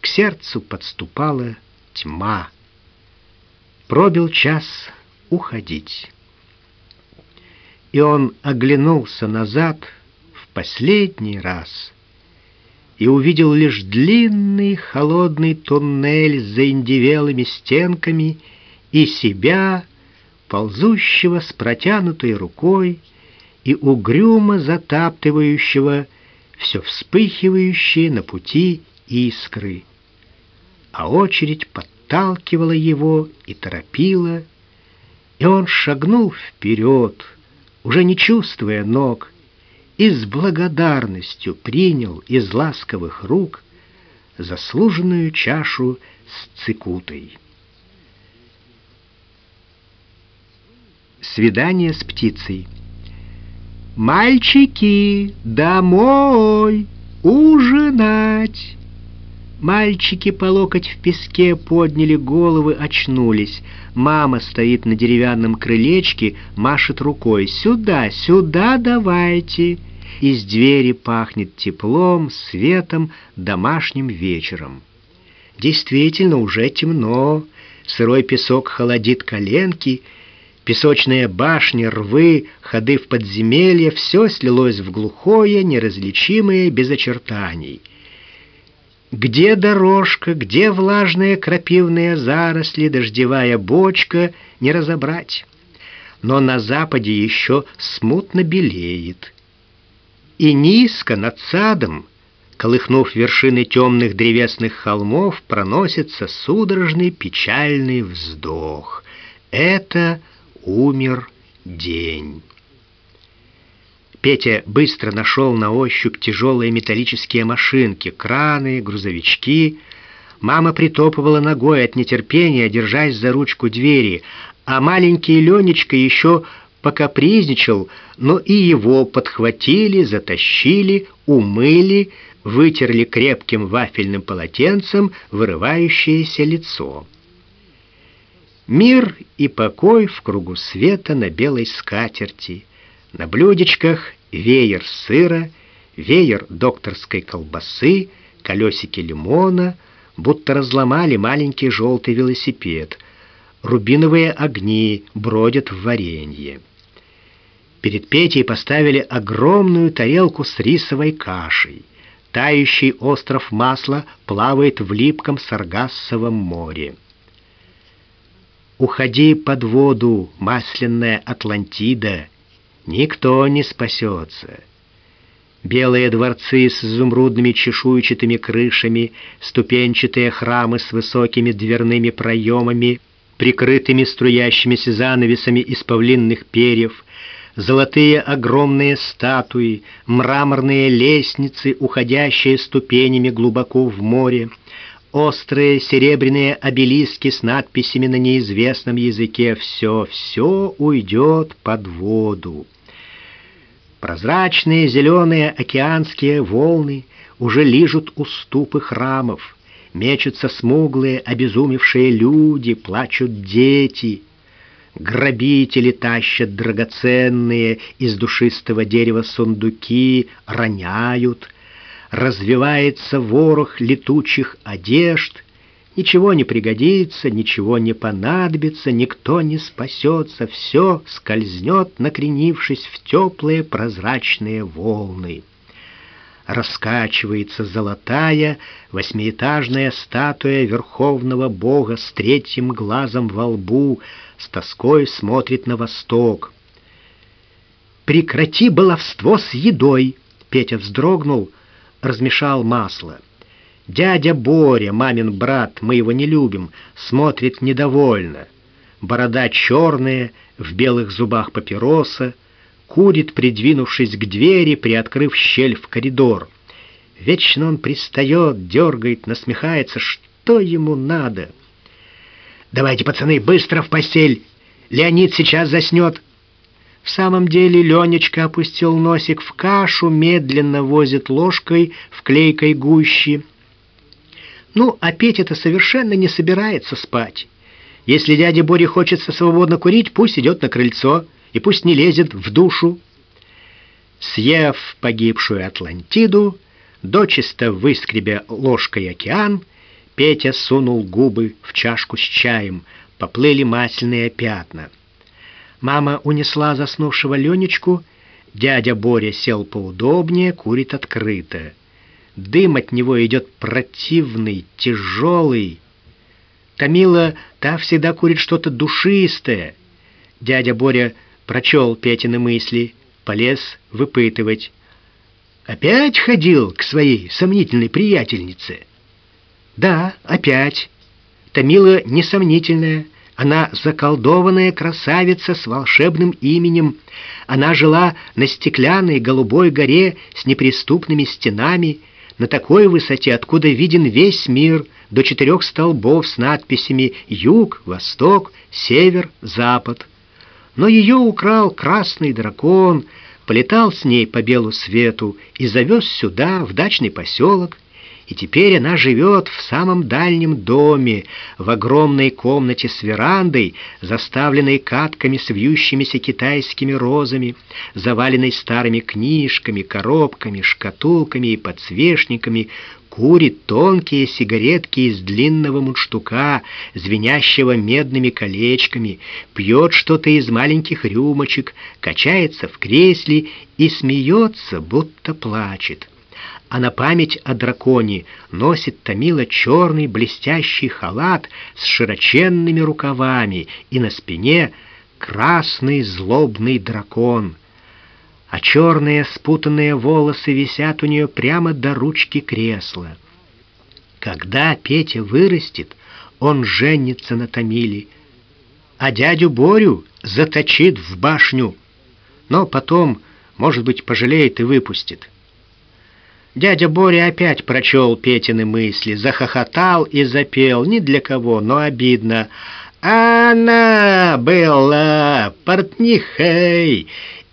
К сердцу подступала тьма. Пробил час уходить. И он оглянулся назад в последний раз и увидел лишь длинный холодный туннель с заиндевелыми стенками и себя, ползущего с протянутой рукой и угрюмо затаптывающего все вспыхивающие на пути искры. А очередь подталкивала его и торопила, и он шагнул вперед, уже не чувствуя ног, и с благодарностью принял из ласковых рук заслуженную чашу с цикутой. Свидание с птицей. «Мальчики, домой! Ужинать!» Мальчики по локоть в песке подняли головы, очнулись. Мама стоит на деревянном крылечке, машет рукой. «Сюда, сюда давайте!» Из двери пахнет теплом, светом, домашним вечером. Действительно, уже темно. Сырой песок холодит коленки — Песочные башни, рвы, ходы в подземелье — все слилось в глухое, неразличимое, без очертаний. Где дорожка, где влажные крапивные заросли, дождевая бочка — не разобрать. Но на западе еще смутно белеет. И низко над садом, колыхнув вершины темных древесных холмов, проносится судорожный печальный вздох. Это — умер день. Петя быстро нашел на ощупь тяжелые металлические машинки, краны, грузовички. Мама притопывала ногой от нетерпения, держась за ручку двери, а маленький Ленечка еще покапризничал, но и его подхватили, затащили, умыли, вытерли крепким вафельным полотенцем вырывающееся лицо. Мир и покой в кругу света на белой скатерти. На блюдечках веер сыра, веер докторской колбасы, колесики лимона, будто разломали маленький желтый велосипед. Рубиновые огни бродят в варенье. Перед Петей поставили огромную тарелку с рисовой кашей. Тающий остров масла плавает в липком саргассовом море. Уходи под воду, масляная Атлантида, никто не спасется. Белые дворцы с изумрудными чешуйчатыми крышами, ступенчатые храмы с высокими дверными проемами, прикрытыми струящимися занавесами из павлинных перьев, Золотые огромные статуи, мраморные лестницы, уходящие ступенями глубоко в море, острые серебряные обелиски с надписями на неизвестном языке. Все, все уйдет под воду. Прозрачные зеленые океанские волны уже лижут уступы храмов. Мечутся смуглые, обезумевшие люди, плачут дети. Грабители тащат драгоценные из душистого дерева сундуки, роняют. Развивается ворох летучих одежд. Ничего не пригодится, ничего не понадобится, никто не спасется, все скользнет, накренившись в теплые прозрачные волны раскачивается золотая восьмиэтажная статуя верховного бога с третьим глазом во лбу, с тоской смотрит на восток. «Прекрати баловство с едой!» Петя вздрогнул, размешал масло. Дядя Боря, мамин брат, мы его не любим, смотрит недовольно. Борода черная, в белых зубах папироса, курит, придвинувшись к двери, приоткрыв щель в коридор. Вечно он пристает, дергает, насмехается. Что ему надо? «Давайте, пацаны, быстро в постель! Леонид сейчас заснет!» В самом деле Ленечка опустил носик в кашу, медленно возит ложкой в клейкой гуще. Ну, а Петя-то совершенно не собирается спать. Если дяде Боре хочется свободно курить, пусть идет на крыльцо и пусть не лезет в душу. Съев погибшую Атлантиду, дочисто выскребя ложкой океан, Петя сунул губы в чашку с чаем, поплыли масляные пятна. Мама унесла заснувшего Ленечку, дядя Боря сел поудобнее, курит открыто. Дым от него идет противный, тяжелый. Тамила, та всегда курит что-то душистое. Дядя Боря прочел Петины мысли, полез выпытывать. Опять ходил к своей сомнительной приятельнице? Да, опять. Тамила несомнительная. Она заколдованная красавица с волшебным именем. Она жила на стеклянной голубой горе с неприступными стенами, на такой высоте, откуда виден весь мир, до четырех столбов с надписями «Юг», «Восток», «Север», «Запад» но ее украл красный дракон, полетал с ней по белу свету и завез сюда, в дачный поселок, и теперь она живет в самом дальнем доме, в огромной комнате с верандой, заставленной катками с вьющимися китайскими розами, заваленной старыми книжками, коробками, шкатулками и подсвечниками, курит тонкие сигаретки из длинного мундштука, звенящего медными колечками, пьет что-то из маленьких рюмочек, качается в кресле и смеется, будто плачет. А на память о драконе носит Томила черный блестящий халат с широченными рукавами и на спине красный злобный дракон — а черные спутанные волосы висят у нее прямо до ручки кресла. Когда Петя вырастет, он женится на Томиле, а дядю Борю заточит в башню, но потом, может быть, пожалеет и выпустит. Дядя Боря опять прочел Петины мысли, захохотал и запел, ни для кого, но обидно. «Она была портнихой,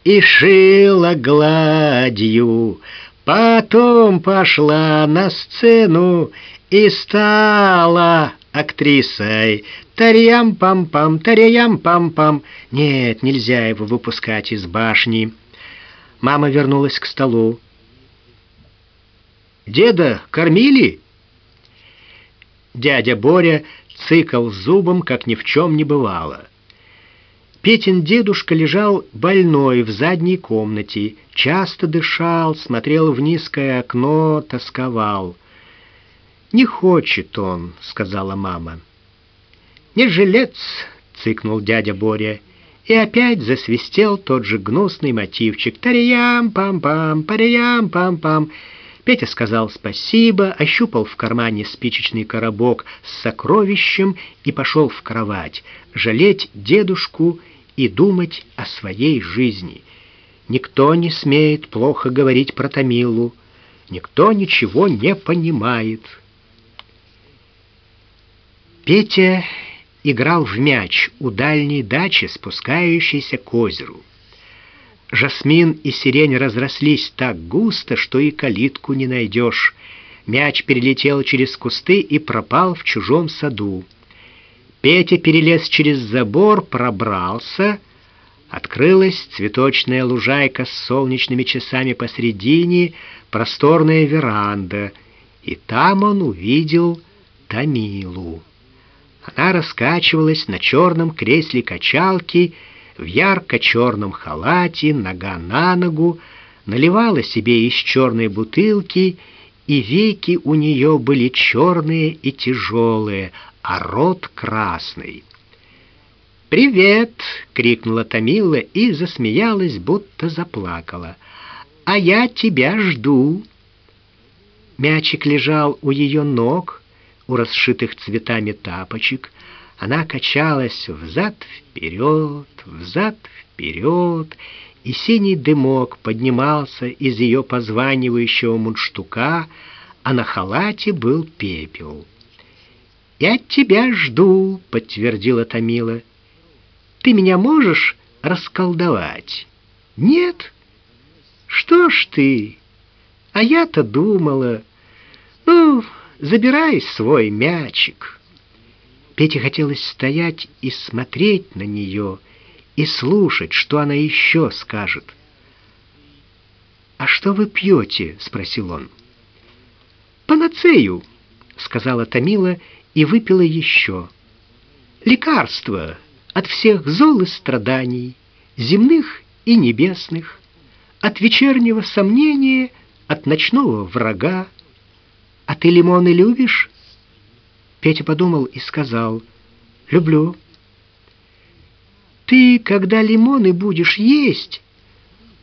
и шила гладью, потом пошла на сцену и стала актрисой. Тарьям-пам-пам, тарьям-пам-пам. Нет, нельзя его выпускать из башни. Мама вернулась к столу. «Деда кормили?» Дядя Боря цыкал зубом, как ни в чем не бывало. Петин дедушка лежал больной в задней комнате, часто дышал, смотрел в низкое окно, тосковал. «Не хочет он», — сказала мама. «Не жилец», — цыкнул дядя Боря, и опять засвистел тот же гнусный мотивчик. «Тарьям-пам-пам, парьям-пам-пам». Петя сказал спасибо, ощупал в кармане спичечный коробок с сокровищем и пошел в кровать, жалеть дедушку и думать о своей жизни — Никто не смеет плохо говорить про Томилу. Никто ничего не понимает. Петя играл в мяч у дальней дачи, спускающейся к озеру. Жасмин и сирень разрослись так густо, что и калитку не найдешь. Мяч перелетел через кусты и пропал в чужом саду. Петя перелез через забор, пробрался. Открылась цветочная лужайка с солнечными часами посредине, просторная веранда, и там он увидел Тамилу. Она раскачивалась на черном кресле качалки в ярко-черном халате, нога на ногу, наливала себе из черной бутылки, и веки у нее были черные и тяжелые, а рот красный. «Привет!» — крикнула Томила и засмеялась, будто заплакала. «А я тебя жду!» Мячик лежал у ее ног, у расшитых цветами тапочек. Она качалась взад-вперед, взад-вперед, и синий дымок поднимался из ее позванивающего мундштука, а на халате был пепел. «Я тебя жду», — подтвердила Томила. «Ты меня можешь расколдовать?» «Нет?» «Что ж ты? А я-то думала...» «Ну, забирай свой мячик». Пете хотелось стоять и смотреть на нее, и слушать, что она еще скажет. «А что вы пьете?» — спросил он. «Панацею», — сказала Томила и выпила еще. «Лекарство от всех зол и страданий, земных и небесных, от вечернего сомнения, от ночного врага. А ты лимоны любишь?» Петя подумал и сказал, «Люблю». «Ты, когда лимоны будешь есть,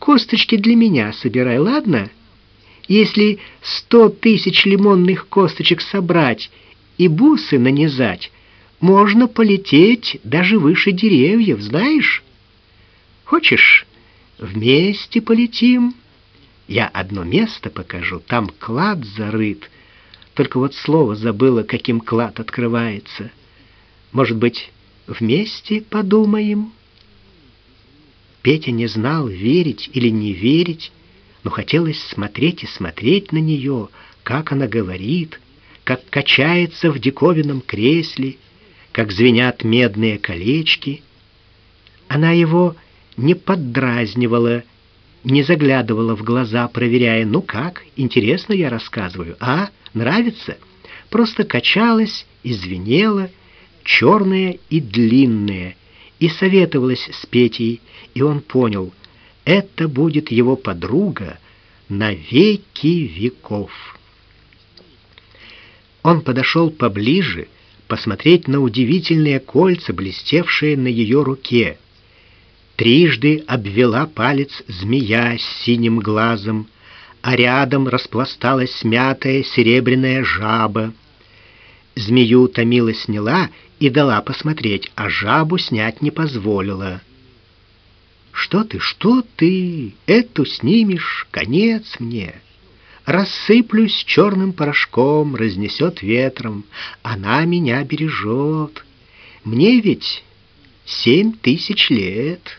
косточки для меня собирай, ладно? Если сто тысяч лимонных косточек собрать и бусы нанизать, можно полететь даже выше деревьев, знаешь? Хочешь, вместе полетим? Я одно место покажу, там клад зарыт, только вот слово забыла, каким клад открывается. Может быть, вместе подумаем?» Петя не знал, верить или не верить, но хотелось смотреть и смотреть на нее, как она говорит, как качается в диковинном кресле, как звенят медные колечки. Она его не поддразнивала, не заглядывала в глаза, проверяя, ну как, интересно я рассказываю, а, нравится? Просто качалась и звенела, черная и длинная, и советовалась с Петей, и он понял, это будет его подруга на веки веков. Он подошел поближе, посмотреть на удивительные кольца, блестевшие на ее руке, Трижды обвела палец змея с синим глазом, а рядом распласталась смятая серебряная жаба. Змею Томила сняла и дала посмотреть, а жабу снять не позволила. «Что ты, что ты? Эту снимешь, конец мне!» Рассыплюсь черным порошком, разнесет ветром. Она меня бережет. Мне ведь семь тысяч лет».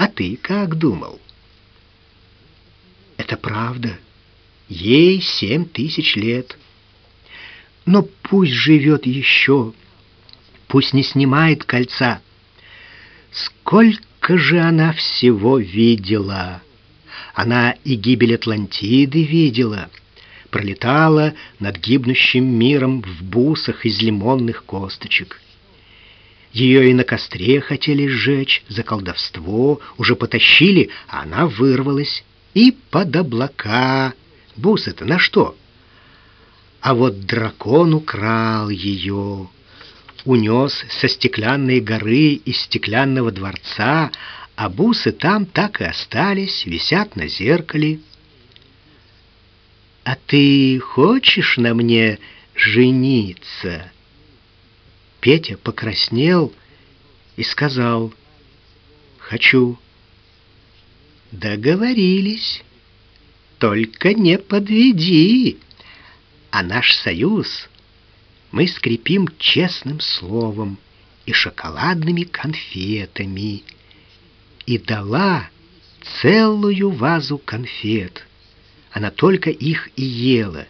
А ты как думал? Это правда. Ей семь тысяч лет. Но пусть живет еще. Пусть не снимает кольца. Сколько же она всего видела! Она и гибель Атлантиды видела. Пролетала над гибнущим миром в бусах из лимонных косточек. Ее и на костре хотели сжечь, за колдовство уже потащили, а она вырвалась. И под облака. Бусы-то на что? А вот дракон украл ее, унес со стеклянной горы из стеклянного дворца, а бусы там так и остались, висят на зеркале. «А ты хочешь на мне жениться?» Петя покраснел и сказал «Хочу». Договорились. Только не подведи. А наш союз мы скрепим честным словом и шоколадными конфетами. И дала целую вазу конфет. Она только их и ела,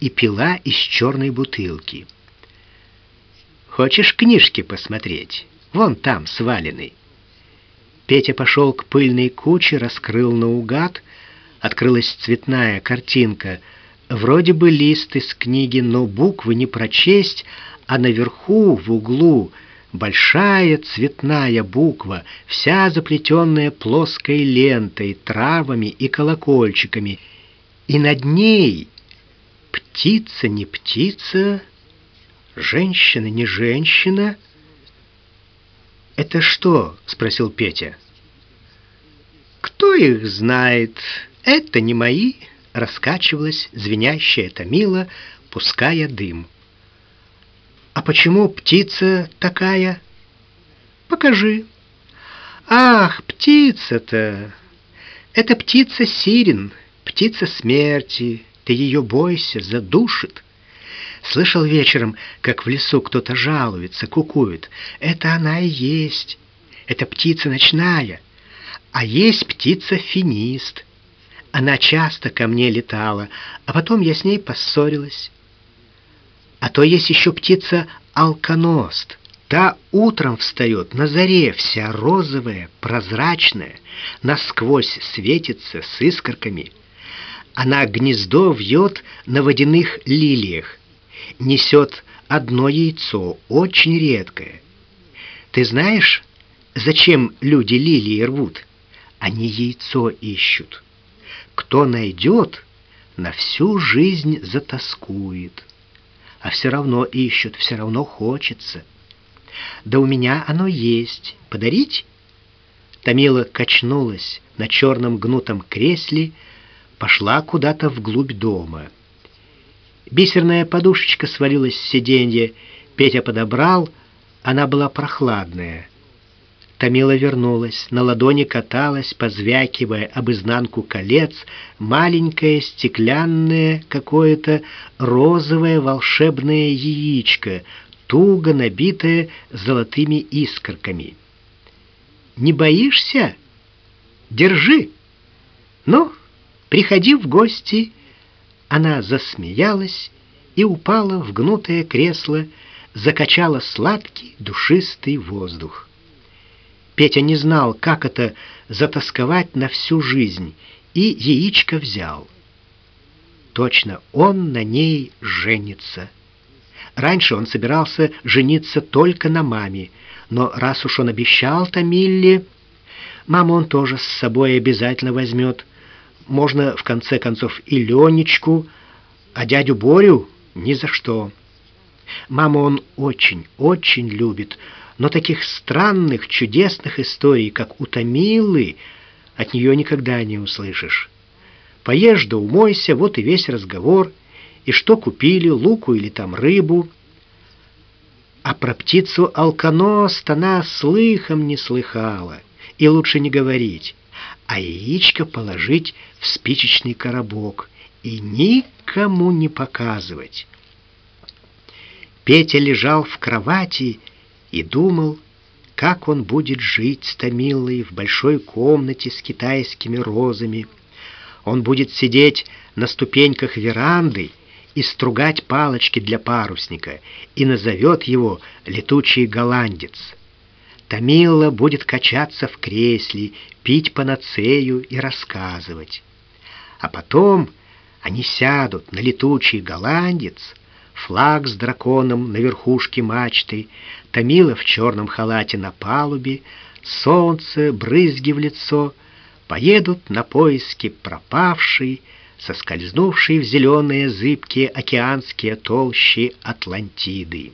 и пила из черной бутылки. Хочешь книжки посмотреть? Вон там свалены. Петя пошел к пыльной куче, раскрыл наугад. Открылась цветная картинка. Вроде бы лист из книги, но буквы не прочесть, а наверху, в углу, большая цветная буква, вся заплетенная плоской лентой, травами и колокольчиками. И над ней птица не птица, женщина не женщина — «Это что?» — спросил Петя. «Кто их знает? Это не мои!» — раскачивалась звенящая Томила, пуская дым. «А почему птица такая?» «Покажи». «Ах, птица-то! Это птица Сирин, птица смерти. Ты ее бойся, задушит». Слышал вечером, как в лесу кто-то жалуется, кукует. Это она и есть. Это птица ночная. А есть птица финист. Она часто ко мне летала, а потом я с ней поссорилась. А то есть еще птица алконост. Та утром встает на заре, вся розовая, прозрачная, насквозь светится с искорками. Она гнездо вьет на водяных лилиях несет одно яйцо, очень редкое. Ты знаешь, зачем люди лилии рвут? Они яйцо ищут. Кто найдет, на всю жизнь затаскует. А все равно ищут, все равно хочется. Да у меня оно есть. Подарить? Тамила качнулась на черном гнутом кресле, пошла куда-то вглубь дома. Бисерная подушечка свалилась с сиденья. Петя подобрал, она была прохладная. Томила вернулась, на ладони каталась, позвякивая об изнанку колец, маленькое стеклянное какое-то розовое волшебное яичко, туго набитое золотыми искорками. «Не боишься? Держи! Ну, приходи в гости!» Она засмеялась и упала в гнутое кресло, закачала сладкий душистый воздух. Петя не знал, как это затасковать на всю жизнь, и яичко взял. Точно, он на ней женится. Раньше он собирался жениться только на маме, но раз уж он обещал Тамилле, маму он тоже с собой обязательно возьмет. Можно, в конце концов, и Ленечку, а дядю Борю ни за что. Маму он очень, очень любит, но таких странных, чудесных историй, как у Томилы, от нее никогда не услышишь. Поешь да умойся, вот и весь разговор. И что купили, луку или там рыбу. А про птицу алконост она слыхом не слыхала, и лучше не говорить а яичко положить в спичечный коробок и никому не показывать. Петя лежал в кровати и думал, как он будет жить с Томилой в большой комнате с китайскими розами. Он будет сидеть на ступеньках веранды и стругать палочки для парусника и назовет его «летучий голландец». Тамила будет качаться в кресле, пить панацею и рассказывать. А потом они сядут на летучий голландец, флаг с драконом на верхушке мачты, Тамила в черном халате на палубе, солнце, брызги в лицо, поедут на поиски пропавшей, соскользнувшей в зеленые зыбкие океанские толщи Атлантиды.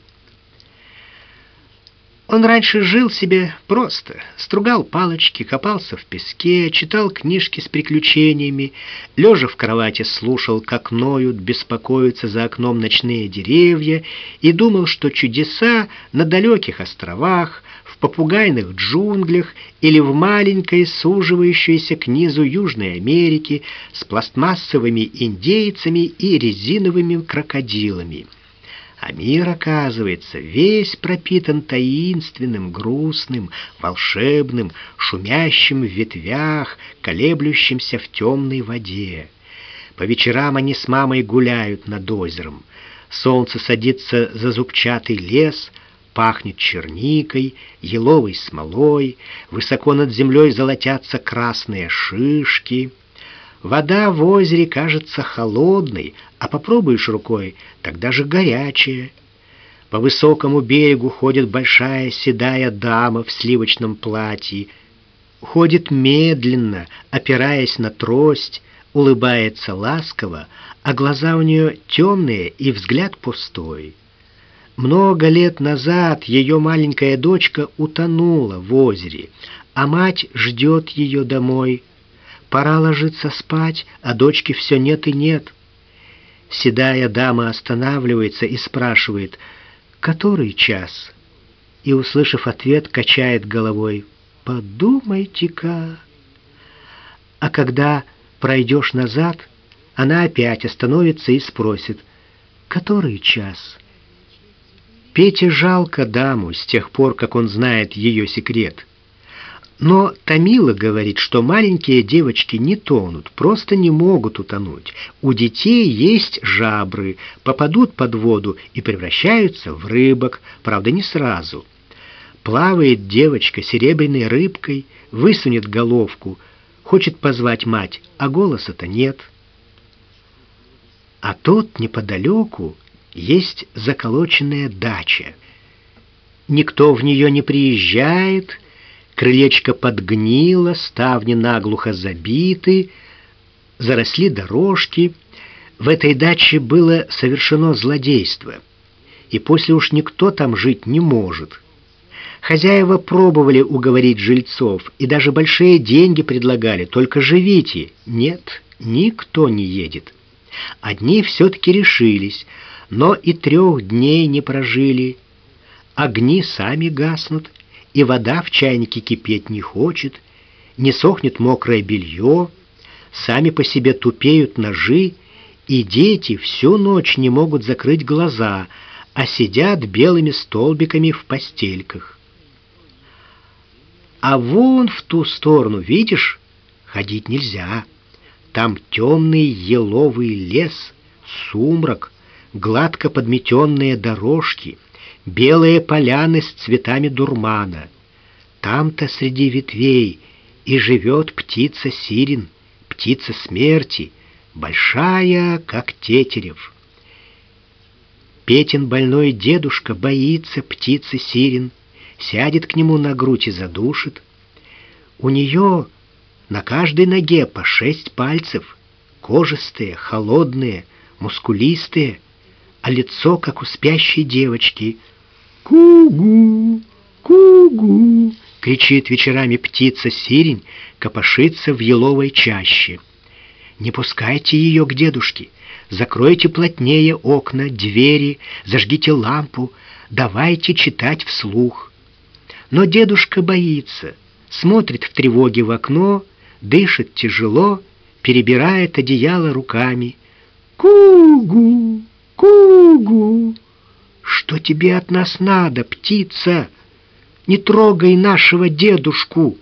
Он раньше жил себе просто, стругал палочки, копался в песке, читал книжки с приключениями, лежа в кровати слушал, как ноют, беспокоятся за окном ночные деревья и думал, что чудеса на далеких островах, в попугайных джунглях или в маленькой суживающейся к низу Южной Америки с пластмассовыми индейцами и резиновыми крокодилами. А мир, оказывается, весь пропитан таинственным, грустным, волшебным, шумящим в ветвях, колеблющимся в темной воде. По вечерам они с мамой гуляют над озером. Солнце садится за зубчатый лес, пахнет черникой, еловой смолой, высоко над землей золотятся красные шишки — Вода в озере кажется холодной, а попробуешь рукой, тогда же горячая. По высокому берегу ходит большая седая дама в сливочном платье. Ходит медленно, опираясь на трость, улыбается ласково, а глаза у нее темные и взгляд пустой. Много лет назад ее маленькая дочка утонула в озере, а мать ждет ее домой — Пора ложиться спать, а дочки все нет и нет. Седая дама останавливается и спрашивает, «Который час?» И, услышав ответ, качает головой, «Подумайте-ка». А когда пройдешь назад, она опять остановится и спросит, «Который час?» Пете жалко даму с тех пор, как он знает ее секрет. Но Тамила говорит, что маленькие девочки не тонут, просто не могут утонуть. У детей есть жабры, попадут под воду и превращаются в рыбок, правда, не сразу. Плавает девочка серебряной рыбкой, высунет головку, хочет позвать мать, а голоса-то нет. А тут неподалеку есть заколоченная дача. Никто в нее не приезжает, Крылечко подгнило, ставни наглухо забиты, заросли дорожки. В этой даче было совершено злодейство, и после уж никто там жить не может. Хозяева пробовали уговорить жильцов и даже большие деньги предлагали, только живите. Нет, никто не едет. Одни все-таки решились, но и трех дней не прожили. Огни сами гаснут, и вода в чайнике кипеть не хочет, не сохнет мокрое белье, сами по себе тупеют ножи, и дети всю ночь не могут закрыть глаза, а сидят белыми столбиками в постельках. А вон в ту сторону, видишь, ходить нельзя. Там темный еловый лес, сумрак, гладко подметенные дорожки — белые поляны с цветами дурмана. Там-то среди ветвей и живет птица Сирин, птица смерти, большая, как тетерев. Петин больной дедушка боится птицы Сирин, сядет к нему на грудь и задушит. У нее на каждой ноге по шесть пальцев, кожистые, холодные, мускулистые, а лицо, как у спящей девочки — «Ку-гу! Ку-гу!» — кричит вечерами птица сирень, копошится в еловой чаще. «Не пускайте ее к дедушке, закройте плотнее окна, двери, зажгите лампу, давайте читать вслух». Но дедушка боится, смотрит в тревоге в окно, дышит тяжело, перебирает одеяло руками. «Ку-гу! Ку-гу!» Что тебе от нас надо, птица? Не трогай нашего дедушку.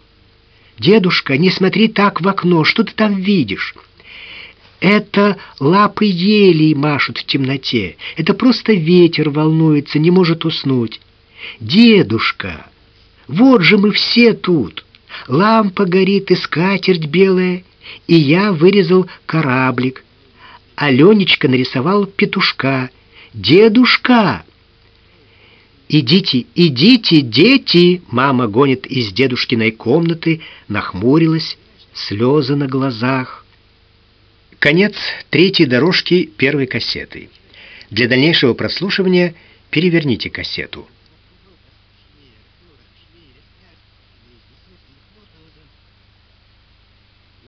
Дедушка, не смотри так в окно, что ты там видишь? Это лапы елей машут в темноте. Это просто ветер волнуется, не может уснуть. Дедушка, вот же мы все тут. Лампа горит и скатерть белая, и я вырезал кораблик. Аленечка нарисовал петушка. Дедушка! «Идите, идите, дети!» Мама гонит из дедушкиной комнаты, нахмурилась, слезы на глазах. Конец третьей дорожки первой кассеты. Для дальнейшего прослушивания переверните кассету.